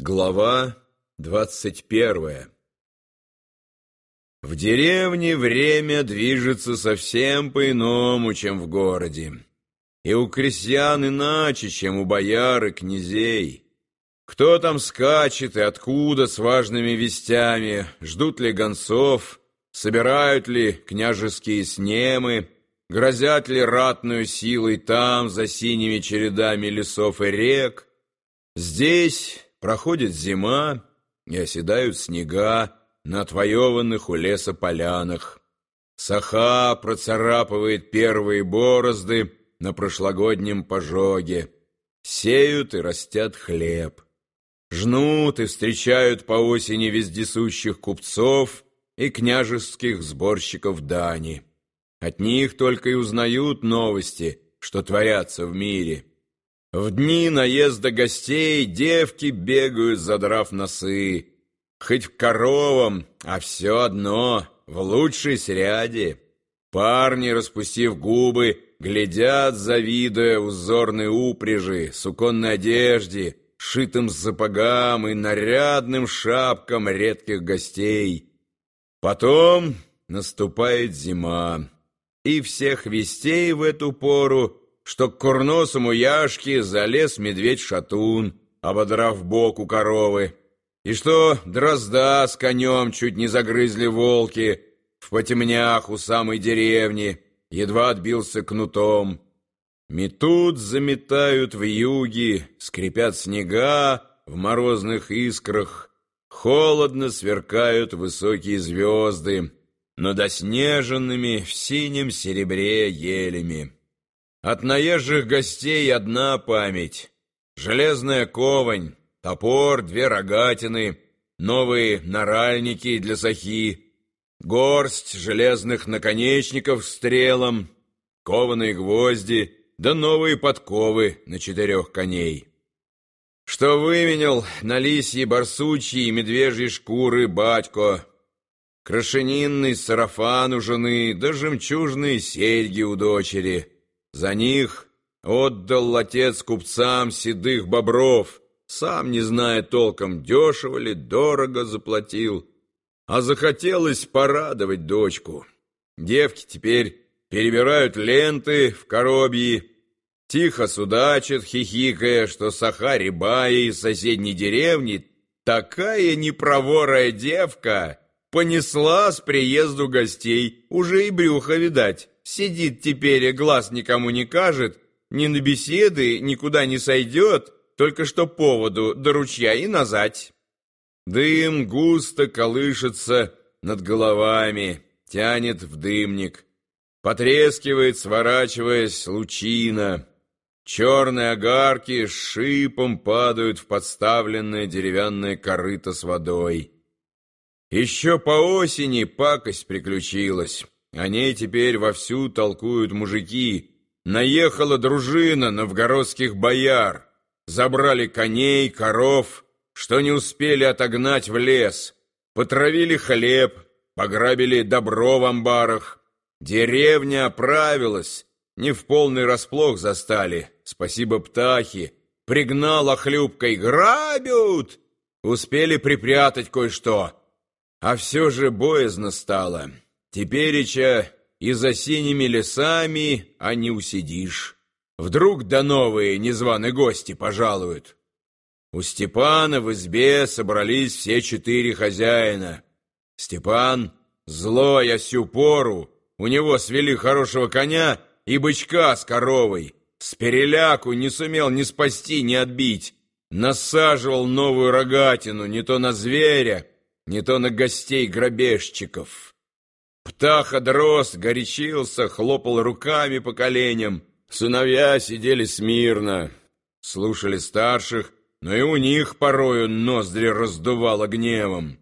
Глава двадцать первая В деревне время движется совсем по-иному, чем в городе. И у крестьян иначе, чем у бояр и князей. Кто там скачет и откуда с важными вестями, ждут ли гонцов, собирают ли княжеские снемы, грозят ли ратную силой там, за синими чередами лесов и рек. Здесь Проходит зима, и оседают снега на отвоеванных у леса полянах. Саха процарапывает первые борозды на прошлогоднем пожоге. Сеют и растят хлеб. Жнут и встречают по осени вездесущих купцов и княжеских сборщиков дани. От них только и узнают новости, что творятся в мире. В дни наезда гостей девки бегают, задрав носы. Хоть в коровам, а все одно, в лучшей сряде. Парни, распустив губы, глядят, завидуя узорной упряжи, суконной одежде, шитым сапогам и нарядным шапкам редких гостей. Потом наступает зима, и всех вестей в эту пору что к курносому Яшке залез медведь-шатун, ободрав бок у коровы, и что дрозда с конем чуть не загрызли волки в потемнях у самой деревни, едва отбился кнутом. Метут, заметают в юге, скрипят снега в морозных искрах, холодно сверкают высокие звезды над оснеженными в синем серебре елями. От наезжих гостей одна память. Железная ковань, топор, две рогатины, новые наральники для сахи, горсть железных наконечников с стрелом, кованые гвозди, да новые подковы на четырех коней. Что выменял на лисьи, барсучьи и медвежьи шкуры батько, крашенинный сарафан у жены, да жемчужные серьги у дочери — за них отдал отец купцам седых бобров, сам не зная толком, дешево ли, дорого заплатил. А захотелось порадовать дочку. Девки теперь перебирают ленты в коробьи, тихо судачат, хихикая, что Саха Рябая из соседней деревни такая непроворая девка понесла с приезду гостей, уже и брюхо видать. Сидит теперь и глаз никому не кажет, ни на беседы никуда не сойдет, только что поводу до ручья и назад. Дым густо колышется над головами, тянет в дымник. Потрескивает, сворачиваясь, лучина. Черные огарки шипом падают в подставленное деревянное корыто с водой. Еще по осени пакость приключилась. О ней теперь вовсю толкуют мужики. Наехала дружина новгородских бояр. Забрали коней, коров, что не успели отогнать в лес. Потравили хлеб, пограбили добро в амбарах. Деревня оправилась, не в полный расплох застали. Спасибо птахи. Пригнала хлюпкой. Грабят! Успели припрятать кое-что. А все же боязно стало. Тепереча и за синими лесами, а не усидишь. Вдруг да новые незваные гости пожалуют. У Степана в избе собрались все четыре хозяина. Степан, злой осю пору, у него свели хорошего коня и бычка с коровой. С переляку не сумел ни спасти, ни отбить. Насаживал новую рогатину не то на зверя, не то на гостей-грабежчиков. Птаха дрозд горячился, хлопал руками по коленям. Сыновья сидели смирно, слушали старших, но и у них порою ноздри раздувало гневом.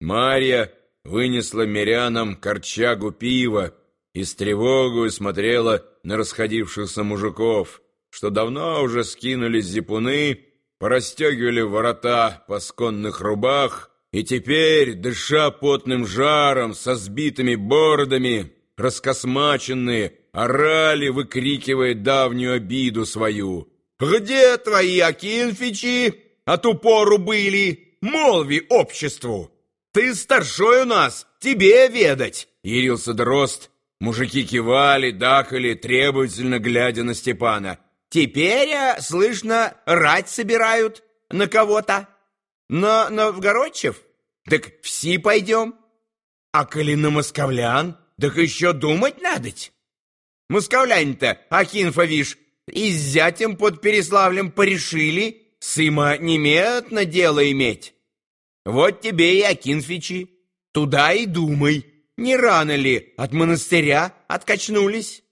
Марья вынесла мирянам корчагу пива и с тревогой смотрела на расходившихся мужиков, что давно уже скинулись зипуны, порастегивали ворота пасконных рубах, и теперь, дыша потным жаром, со сбитыми бородами, раскосмаченные, орали, выкрикивая давнюю обиду свою. «Где твои Акинфичи? от упору были, молви обществу. Ты старшой у нас, тебе ведать, ярился дрозд. Мужики кивали, дакали, требовательно глядя на Степана. Теперь, э, слышно, рать собирают на кого-то. На новгородчев? Так все пойдем. А коли на московлян, так еще думать надоть. Московлянь-то, Акинфа, вишь, и с зятем под Переславлем порешили, сыма неметно дело иметь. Вот тебе и Акинфичи, туда и думай, не рано ли от монастыря откачнулись?